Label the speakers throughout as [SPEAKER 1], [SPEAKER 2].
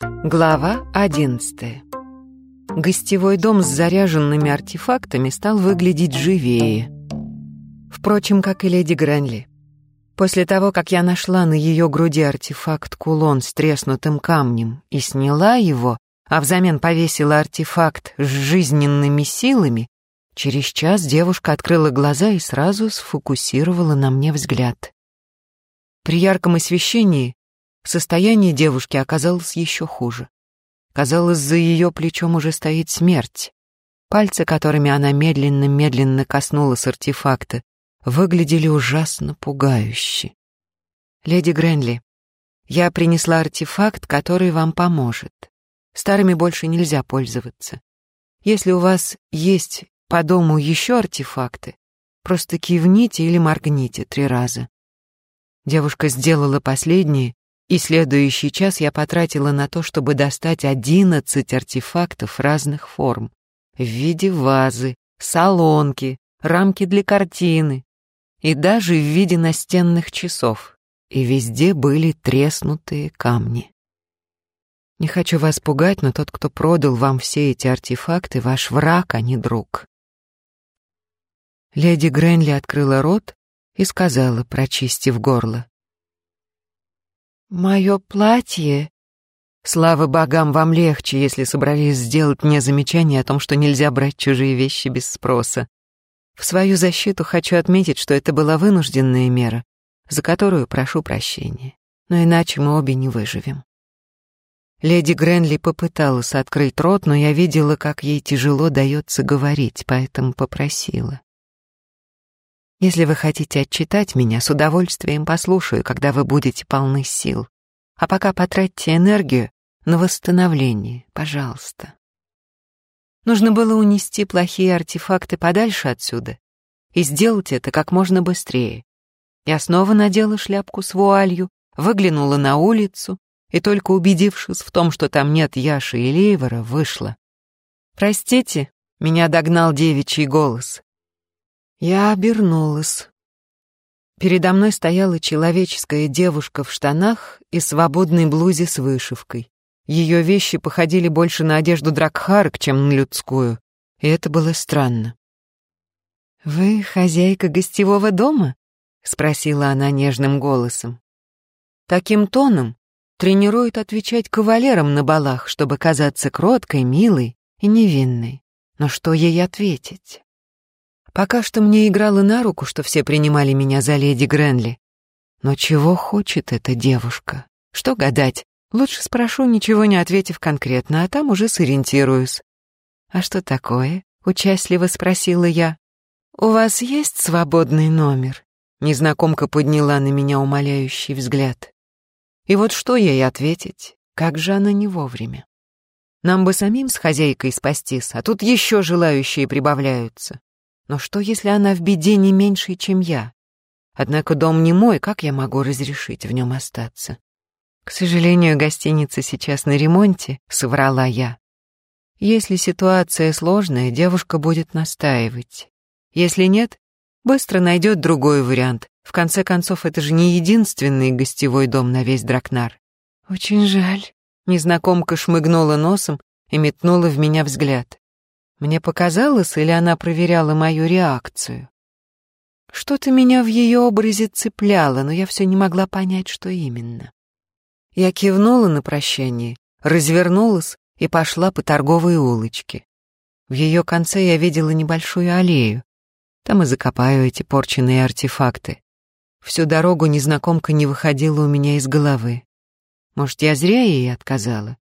[SPEAKER 1] Глава одиннадцатая. Гостевой дом с заряженными артефактами стал выглядеть живее. Впрочем, как и леди Гренли. После того, как я нашла на ее груди артефакт-кулон с треснутым камнем и сняла его, а взамен повесила артефакт с жизненными силами, через час девушка открыла глаза и сразу сфокусировала на мне взгляд. При ярком освещении Состояние девушки оказалось еще хуже. Казалось, за ее плечом уже стоит смерть. Пальцы, которыми она медленно-медленно коснулась артефакта, выглядели ужасно пугающе. «Леди Гренли, я принесла артефакт, который вам поможет. Старыми больше нельзя пользоваться. Если у вас есть по дому еще артефакты, просто кивните или моргните три раза». Девушка сделала последнее и следующий час я потратила на то, чтобы достать одиннадцать артефактов разных форм. В виде вазы, солонки, рамки для картины и даже в виде настенных часов. И везде были треснутые камни. Не хочу вас пугать, но тот, кто продал вам все эти артефакты, ваш враг, а не друг. Леди Гренли открыла рот и сказала, прочистив горло. «Мое платье...» Слава богам, вам легче, если собрались сделать мне замечание о том, что нельзя брать чужие вещи без спроса. В свою защиту хочу отметить, что это была вынужденная мера, за которую прошу прощения. Но иначе мы обе не выживем. Леди Гренли попыталась открыть рот, но я видела, как ей тяжело дается говорить, поэтому попросила. Если вы хотите отчитать меня, с удовольствием послушаю, когда вы будете полны сил. А пока потратьте энергию на восстановление, пожалуйста. Нужно было унести плохие артефакты подальше отсюда и сделать это как можно быстрее. Я снова надела шляпку с вуалью, выглянула на улицу и только убедившись в том, что там нет Яши и Лейвора, вышла. «Простите», — меня догнал девичий голос. Я обернулась. Передо мной стояла человеческая девушка в штанах и свободной блузе с вышивкой. Ее вещи походили больше на одежду Дракхарк, чем на людскую, и это было странно. «Вы хозяйка гостевого дома?» — спросила она нежным голосом. Таким тоном тренируют отвечать кавалерам на балах, чтобы казаться кроткой, милой и невинной. Но что ей ответить? Пока что мне играло на руку, что все принимали меня за леди Гренли. Но чего хочет эта девушка? Что гадать? Лучше спрошу, ничего не ответив конкретно, а там уже сориентируюсь. «А что такое?» — участливо спросила я. «У вас есть свободный номер?» Незнакомка подняла на меня умоляющий взгляд. И вот что ей ответить? Как же она не вовремя? Нам бы самим с хозяйкой спастись, а тут еще желающие прибавляются. Но что, если она в беде не меньше, чем я? Однако дом не мой, как я могу разрешить в нем остаться? К сожалению, гостиница сейчас на ремонте, соврала я. Если ситуация сложная, девушка будет настаивать. Если нет, быстро найдет другой вариант. В конце концов, это же не единственный гостевой дом на весь Дракнар. Очень жаль. Незнакомка шмыгнула носом и метнула в меня взгляд. Мне показалось, или она проверяла мою реакцию? Что-то меня в ее образе цепляло, но я все не могла понять, что именно. Я кивнула на прощание, развернулась и пошла по торговой улочке. В ее конце я видела небольшую аллею. Там и закопаю эти порченные артефакты. Всю дорогу незнакомка не выходила у меня из головы. Может, я зря ей отказала?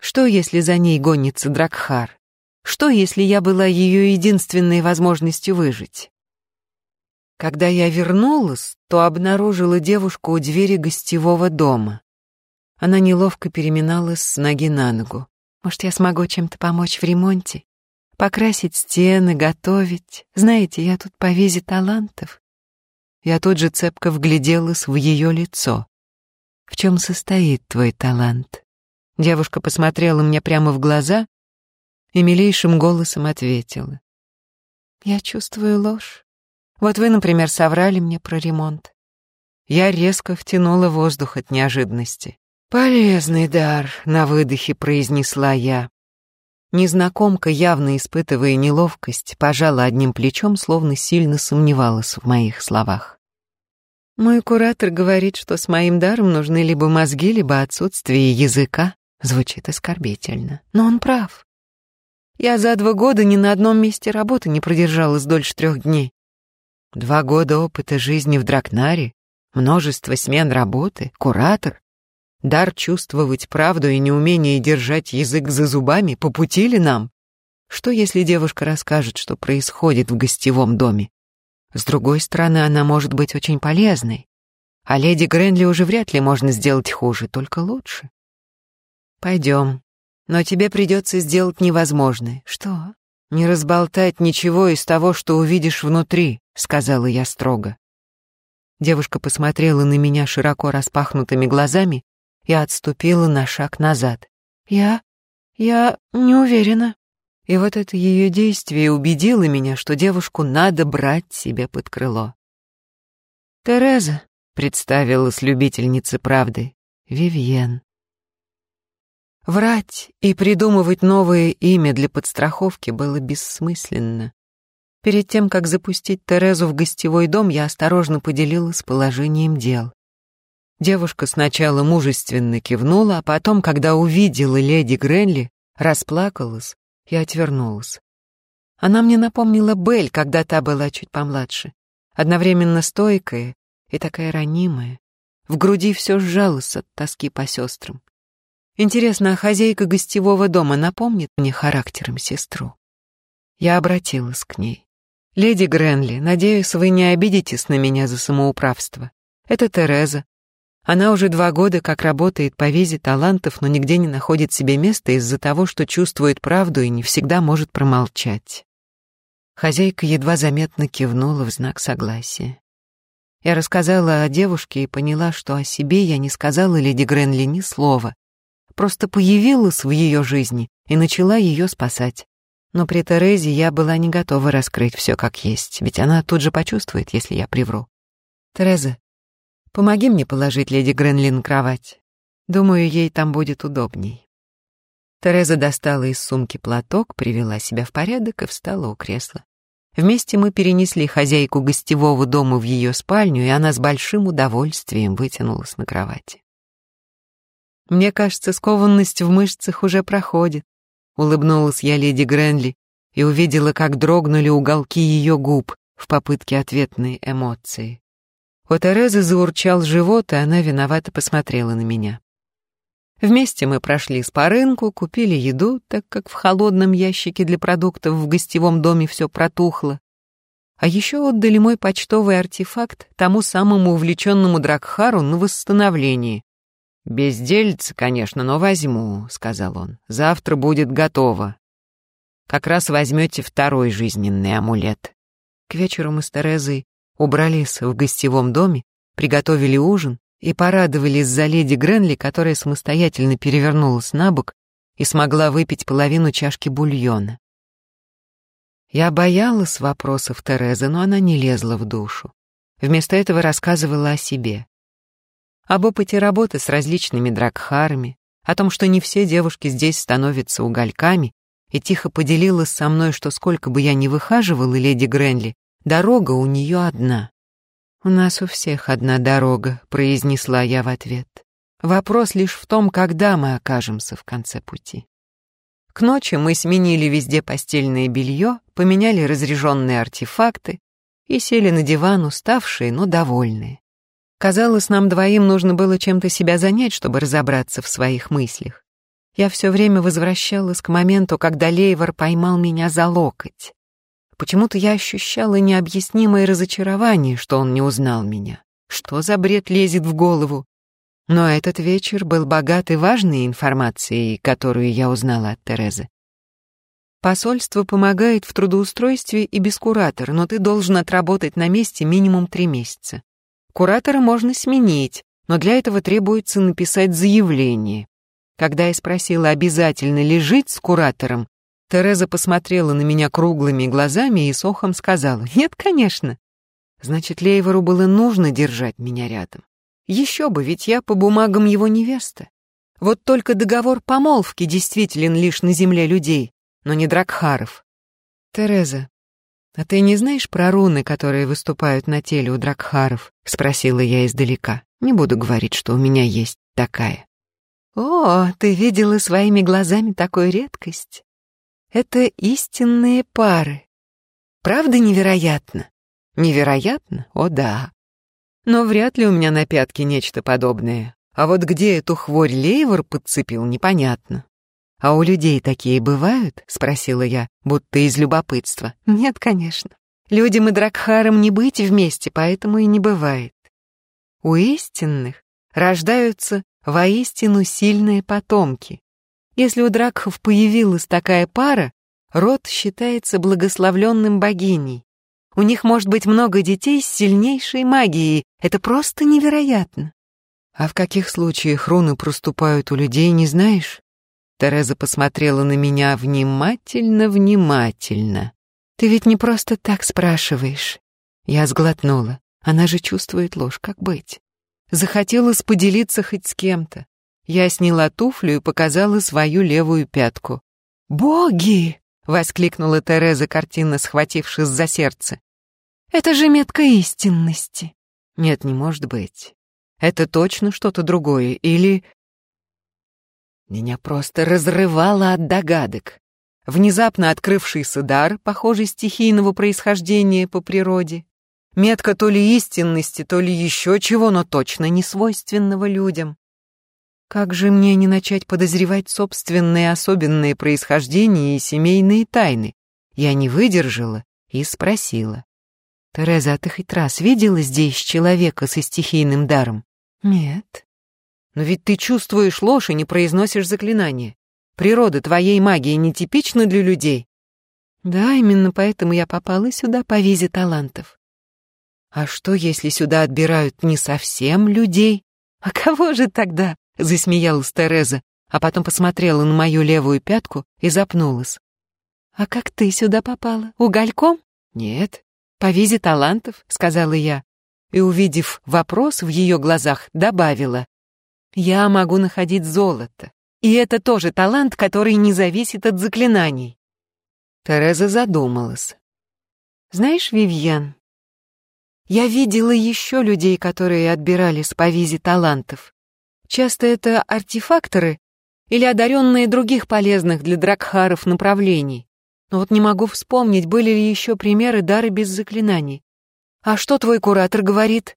[SPEAKER 1] Что, если за ней гонится Дракхар? Что, если я была ее единственной возможностью выжить? Когда я вернулась, то обнаружила девушку у двери гостевого дома. Она неловко переминалась с ноги на ногу. Может, я смогу чем-то помочь в ремонте? Покрасить стены, готовить. Знаете, я тут по визе талантов. Я тут же цепко вгляделась в ее лицо. В чем состоит твой талант? Девушка посмотрела мне прямо в глаза и милейшим голосом ответила. «Я чувствую ложь. Вот вы, например, соврали мне про ремонт. Я резко втянула воздух от неожиданности. «Полезный дар», — на выдохе произнесла я. Незнакомка, явно испытывая неловкость, пожала одним плечом, словно сильно сомневалась в моих словах. «Мой куратор говорит, что с моим даром нужны либо мозги, либо отсутствие языка». Звучит оскорбительно, но он прав. Я за два года ни на одном месте работы не продержалась дольше трех дней. Два года опыта жизни в Дракнаре, множество смен работы, куратор, Дар чувствовать правду и неумение держать язык за зубами по пути ли нам? Что, если девушка расскажет, что происходит в гостевом доме? С другой стороны, она может быть очень полезной. А леди Гренли уже вряд ли можно сделать хуже, только лучше. Пойдем. Но тебе придется сделать невозможное. Что? Не разболтать ничего из того, что увидишь внутри, сказала я строго. Девушка посмотрела на меня широко распахнутыми глазами и отступила на шаг назад. «Я... я не уверена». И вот это ее действие убедило меня, что девушку надо брать себе под крыло. «Тереза», — представилась любительница правды, — «Вивьен». Врать и придумывать новое имя для подстраховки было бессмысленно. Перед тем, как запустить Терезу в гостевой дом, я осторожно поделилась положением дел. Девушка сначала мужественно кивнула, а потом, когда увидела леди Гренли, расплакалась и отвернулась. Она мне напомнила Бель, когда та была чуть помладше. Одновременно стойкая и такая ранимая. В груди все сжалось от тоски по сестрам. Интересно, а хозяйка гостевого дома напомнит мне характером сестру? Я обратилась к ней. «Леди Гренли, надеюсь, вы не обидитесь на меня за самоуправство. Это Тереза, она уже два года как работает по визе талантов, но нигде не находит себе места из-за того, что чувствует правду и не всегда может промолчать. Хозяйка едва заметно кивнула в знак согласия. Я рассказала о девушке и поняла, что о себе я не сказала леди Гренли ни слова. Просто появилась в ее жизни и начала ее спасать. Но при Терезе я была не готова раскрыть все как есть, ведь она тут же почувствует, если я привру. «Тереза, Помоги мне положить леди Гренли на кровать. Думаю, ей там будет удобней». Тереза достала из сумки платок, привела себя в порядок и встала у кресла. Вместе мы перенесли хозяйку гостевого дома в ее спальню, и она с большим удовольствием вытянулась на кровати. «Мне кажется, скованность в мышцах уже проходит», — улыбнулась я леди Гренли и увидела, как дрогнули уголки ее губ в попытке ответной эмоции. У Терезы заурчал живот, и она виновато посмотрела на меня. Вместе мы прошли по рынку, купили еду, так как в холодном ящике для продуктов в гостевом доме все протухло. А еще отдали мой почтовый артефакт тому самому увлеченному Дракхару на восстановление. «Бездельце, конечно, но возьму», — сказал он. «Завтра будет готово. Как раз возьмете второй жизненный амулет». К вечеру мы с Терезой убрались в гостевом доме, приготовили ужин и порадовались за леди Гренли, которая самостоятельно перевернулась на бок и смогла выпить половину чашки бульона. Я боялась вопросов Терезы, но она не лезла в душу. Вместо этого рассказывала о себе. Об опыте работы с различными дракхарами, о том, что не все девушки здесь становятся угольками, и тихо поделилась со мной, что сколько бы я ни выхаживала леди Гренли, Дорога у нее одна. «У нас у всех одна дорога», — произнесла я в ответ. «Вопрос лишь в том, когда мы окажемся в конце пути». К ночи мы сменили везде постельное белье, поменяли разряженные артефакты и сели на диван, уставшие, но довольные. Казалось, нам двоим нужно было чем-то себя занять, чтобы разобраться в своих мыслях. Я все время возвращалась к моменту, когда Лейвор поймал меня за локоть. Почему-то я ощущала необъяснимое разочарование, что он не узнал меня. Что за бред лезет в голову? Но этот вечер был богат и важной информацией, которую я узнала от Терезы. Посольство помогает в трудоустройстве и без куратора, но ты должен отработать на месте минимум три месяца. Куратора можно сменить, но для этого требуется написать заявление. Когда я спросила, обязательно ли жить с куратором, Тереза посмотрела на меня круглыми глазами и с охом сказала, «Нет, конечно». Значит, Лейвору было нужно держать меня рядом. Еще бы, ведь я по бумагам его невеста. Вот только договор помолвки действителен лишь на земле людей, но не Дракхаров. Тереза, а ты не знаешь про руны, которые выступают на теле у Дракхаров? Спросила я издалека. Не буду говорить, что у меня есть такая. О, ты видела своими глазами такую редкость. Это истинные пары. Правда невероятно? Невероятно? О да. Но вряд ли у меня на пятке нечто подобное. А вот где эту хворь Лейвор подцепил, непонятно. «А у людей такие бывают?» — спросила я, будто из любопытства. «Нет, конечно. Людям и Дракхарам не быть вместе, поэтому и не бывает. У истинных рождаются воистину сильные потомки. Если у Дракхов появилась такая пара, род считается благословленным богиней. У них может быть много детей с сильнейшей магией. Это просто невероятно. А в каких случаях руны проступают у людей, не знаешь? Тереза посмотрела на меня внимательно-внимательно. Ты ведь не просто так спрашиваешь. Я сглотнула. Она же чувствует ложь, как быть. Захотелось поделиться хоть с кем-то. Я сняла туфлю и показала свою левую пятку. «Боги!» — воскликнула Тереза, картинно схватившись за сердце. Это же метка истинности. Нет, не может быть. Это точно что-то другое, или... Меня просто разрывало от догадок. Внезапно открывшийся дар, похожий стихийного происхождения по природе. Метка то ли истинности, то ли еще чего, но точно не свойственного людям. Как же мне не начать подозревать собственные особенные происхождения и семейные тайны? Я не выдержала и спросила. «Тереза, а ты хоть раз видела здесь человека со стихийным даром?» «Нет». «Но ведь ты чувствуешь ложь и не произносишь заклинания. Природа твоей магии нетипична для людей». «Да, именно поэтому я попала сюда по визе талантов». «А что, если сюда отбирают не совсем людей?» «А кого же тогда?» — засмеялась Тереза, а потом посмотрела на мою левую пятку и запнулась. «А как ты сюда попала? Угольком?» «Нет, «По визе талантов», — сказала я, и, увидев вопрос в ее глазах, добавила. «Я могу находить золото, и это тоже талант, который не зависит от заклинаний». Тереза задумалась. «Знаешь, Вивьен, я видела еще людей, которые отбирались по визе талантов. Часто это артефакторы или одаренные других полезных для дракхаров направлений. Но вот не могу вспомнить, были ли еще примеры дары без заклинаний. А что твой куратор говорит?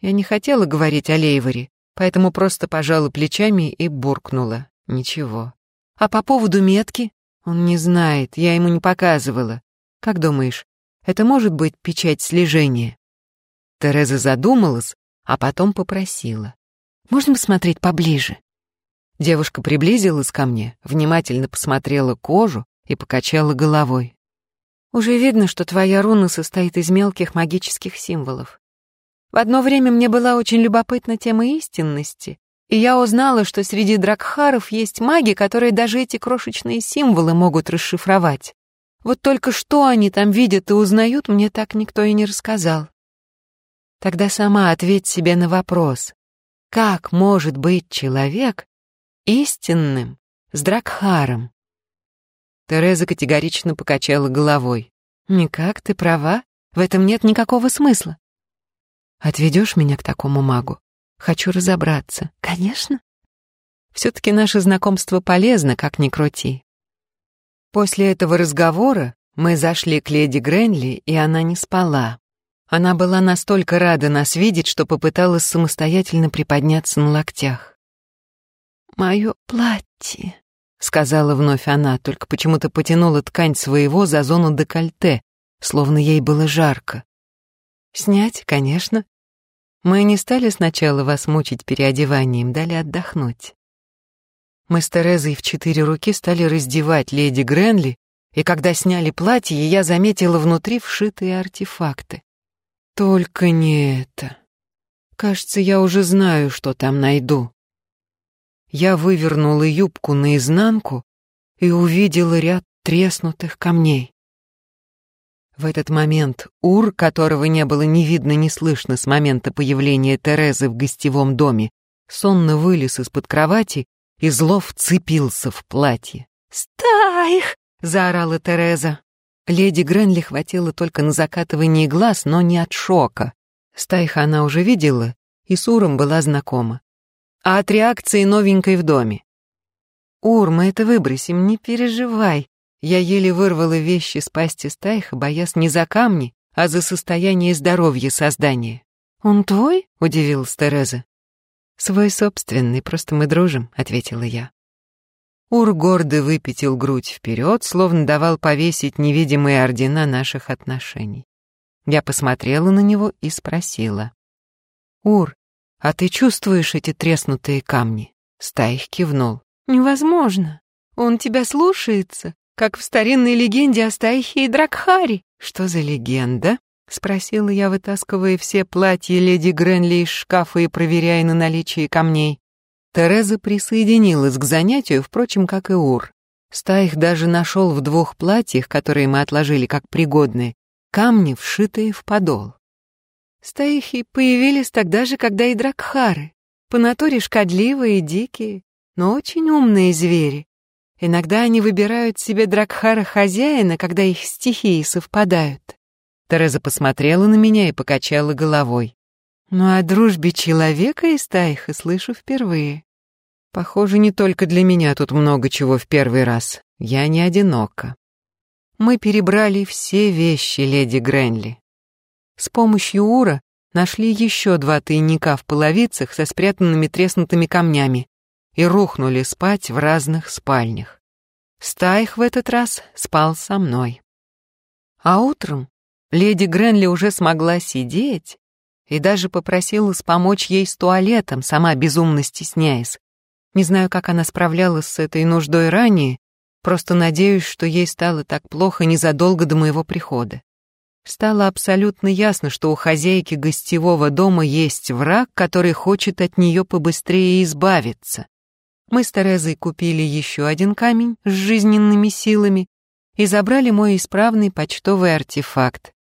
[SPEAKER 1] Я не хотела говорить о Лейворе, поэтому просто пожала плечами и буркнула. Ничего. А по поводу метки? Он не знает, я ему не показывала. Как думаешь, это может быть печать слежения? Тереза задумалась, а потом попросила. Можно посмотреть поближе? Девушка приблизилась ко мне, внимательно посмотрела кожу, и покачала головой. «Уже видно, что твоя руна состоит из мелких магических символов. В одно время мне была очень любопытна тема истинности, и я узнала, что среди дракхаров есть маги, которые даже эти крошечные символы могут расшифровать. Вот только что они там видят и узнают, мне так никто и не рассказал. Тогда сама ответь себе на вопрос, как может быть человек истинным с дракхаром? Тереза категорично покачала головой. «Никак, ты права. В этом нет никакого смысла». «Отведешь меня к такому магу? Хочу разобраться». «Конечно». Все-таки наше знакомство полезно, как ни крути. После этого разговора мы зашли к леди Гренли, и она не спала. Она была настолько рада нас видеть, что попыталась самостоятельно приподняться на локтях. «Мое платье», — сказала вновь она, только почему-то потянула ткань своего за зону декольте, словно ей было жарко. «Снять, конечно. Мы не стали сначала вас мучить переодеванием, дали отдохнуть». Мы с Терезой в четыре руки стали раздевать леди Гренли, и когда сняли платье, я заметила внутри вшитые артефакты. Только не это. Кажется, я уже знаю, что там найду. Я вывернула юбку наизнанку и увидела ряд треснутых камней. В этот момент Ур, которого не было ни видно, ни слышно с момента появления Терезы в гостевом доме, сонно вылез из-под кровати и зло вцепился в платье.
[SPEAKER 2] «Стаих!»
[SPEAKER 1] — заорала Тереза. Леди Гренли хватило только на закатывание глаз, но не от шока. Стайха она уже видела и с Уром была знакома. А от реакции новенькой в доме. «Ур, мы это выбросим, не переживай». Я еле вырвала вещи с пасти Стайха, боясь не за камни, а за состояние здоровья создания. «Он твой?» — удивилась Тереза. «Свой собственный, просто мы дружим», — ответила я. Ур гордо выпятил грудь вперед, словно давал повесить невидимые ордена наших отношений. Я посмотрела на него и спросила. «Ур, а ты чувствуешь эти треснутые камни?» Стаих кивнул.
[SPEAKER 2] «Невозможно. Он тебя слушается, как в старинной легенде о Стаихе и Дракхаре».
[SPEAKER 1] «Что за легенда?» — спросила я, вытаскивая все платья леди Гренли из шкафа и проверяя на наличие камней. Тереза присоединилась к занятию, впрочем, как и Ур. Стаих даже нашел в двух платьях, которые мы отложили как пригодные, камни, вшитые в подол.
[SPEAKER 2] Стаихи появились тогда же, когда и дракхары. По натуре шкодливые, дикие, но очень умные звери. Иногда они выбирают себе дракхара-хозяина, когда их стихии совпадают.
[SPEAKER 1] Тереза посмотрела на меня и покачала головой.
[SPEAKER 2] Ну о дружбе человека и стаиха слышу впервые.
[SPEAKER 1] Похоже, не только для меня тут много чего в первый раз. Я не одинока. Мы перебрали все вещи леди Гренли. С помощью Ура нашли еще два тайника в половицах со спрятанными треснутыми камнями и рухнули спать в разных спальнях. Стаих в этот раз спал со мной. А утром леди Гренли уже смогла сидеть и даже попросила помочь ей с туалетом, сама безумно стесняясь. Не знаю, как она справлялась с этой нуждой ранее, просто надеюсь, что ей стало так плохо незадолго до моего прихода. Стало абсолютно ясно, что у хозяйки гостевого дома есть враг, который хочет от нее побыстрее избавиться. Мы с Терезой купили еще один камень с жизненными силами и забрали мой исправный почтовый артефакт.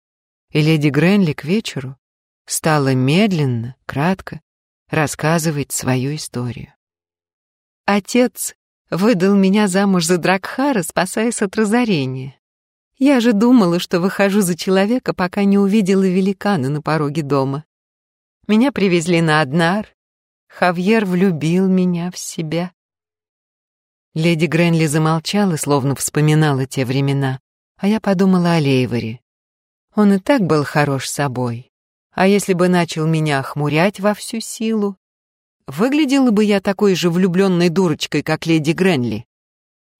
[SPEAKER 1] И леди Гренли к вечеру стала медленно, кратко рассказывать свою историю. Отец выдал меня замуж за Дракхара, спасаясь от разорения. Я же думала, что выхожу за человека, пока не увидела великана на пороге дома. Меня привезли на Аднар. Хавьер влюбил меня в себя. Леди Гренли замолчала, словно вспоминала те времена, а я подумала о Лейворе. Он и так был хорош собой. А если бы начал меня охмурять во всю силу, выглядела бы я такой же влюбленной дурочкой, как леди Гренли.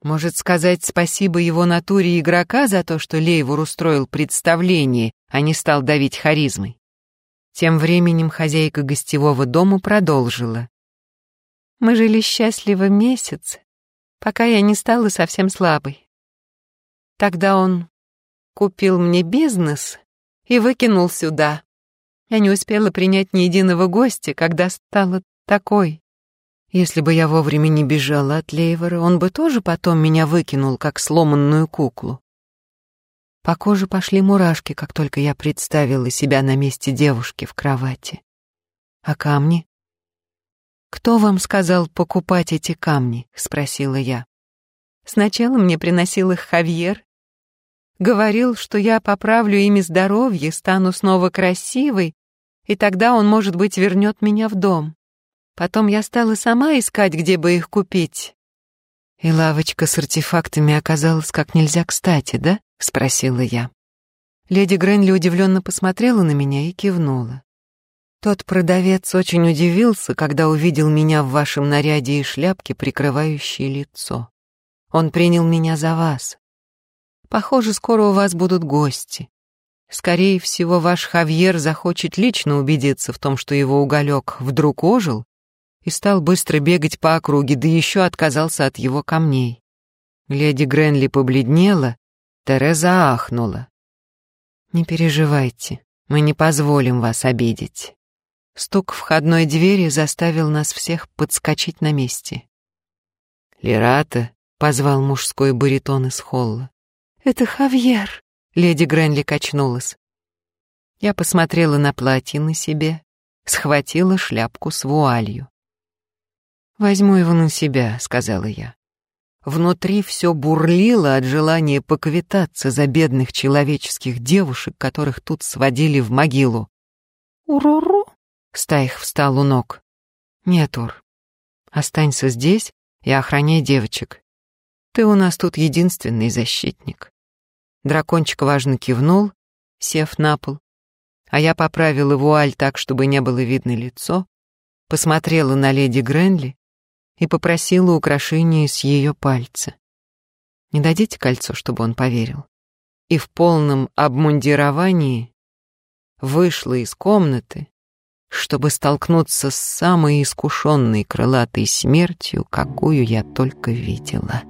[SPEAKER 1] Может сказать спасибо его натуре игрока за то, что Лейвор устроил представление, а не стал давить харизмой. Тем временем хозяйка гостевого дома продолжила. «Мы жили счастливо месяц, пока я не стала совсем слабой. Тогда он купил мне бизнес и выкинул сюда. Я не успела принять ни единого гостя, когда стала такой. Если бы я вовремя не бежала от Лейвора, он бы тоже потом меня выкинул, как сломанную куклу. По коже пошли мурашки, как только я представила себя на месте девушки в кровати. А камни? «Кто вам сказал покупать эти камни?» — спросила я. Сначала мне приносил их Хавьер. Говорил, что я поправлю ими здоровье, стану снова красивой, и тогда он, может быть, вернет меня в дом. Потом я стала сама искать, где бы их купить. И лавочка с артефактами оказалась как нельзя кстати, да? Спросила я. Леди Гренли удивленно посмотрела на меня и кивнула. Тот продавец очень удивился, когда увидел меня в вашем наряде и шляпке, прикрывающей лицо. Он принял меня за вас. Похоже, скоро у вас будут гости. Скорее всего, ваш Хавьер захочет лично убедиться в том, что его уголек вдруг ожил и стал быстро бегать по округе, да еще отказался от его камней. Леди Гренли побледнела, Тереза ахнула. «Не переживайте, мы не позволим вас обидеть». Стук входной двери заставил нас всех подскочить на месте. «Лерата», — позвал мужской баритон из холла.
[SPEAKER 2] «Это Хавьер», — леди Гренли качнулась.
[SPEAKER 1] Я посмотрела на платье на себе, схватила шляпку с вуалью. «Возьму его на себя», — сказала я. Внутри все бурлило от желания поквитаться за бедных человеческих девушек, которых тут сводили в могилу.
[SPEAKER 2] «Уруру!»
[SPEAKER 1] — Стаих встал у ног. «Нет, Ур, останься здесь и охраняй девочек. Ты у нас тут единственный защитник». Дракончик важно кивнул, сев на пол, а я поправила вуаль так, чтобы не было видно лицо, посмотрела на леди Гренли и попросила украшение с ее пальца. Не дадите кольцо, чтобы он поверил? И в полном обмундировании вышла из комнаты, чтобы столкнуться с самой искушенной крылатой смертью, какую я только видела.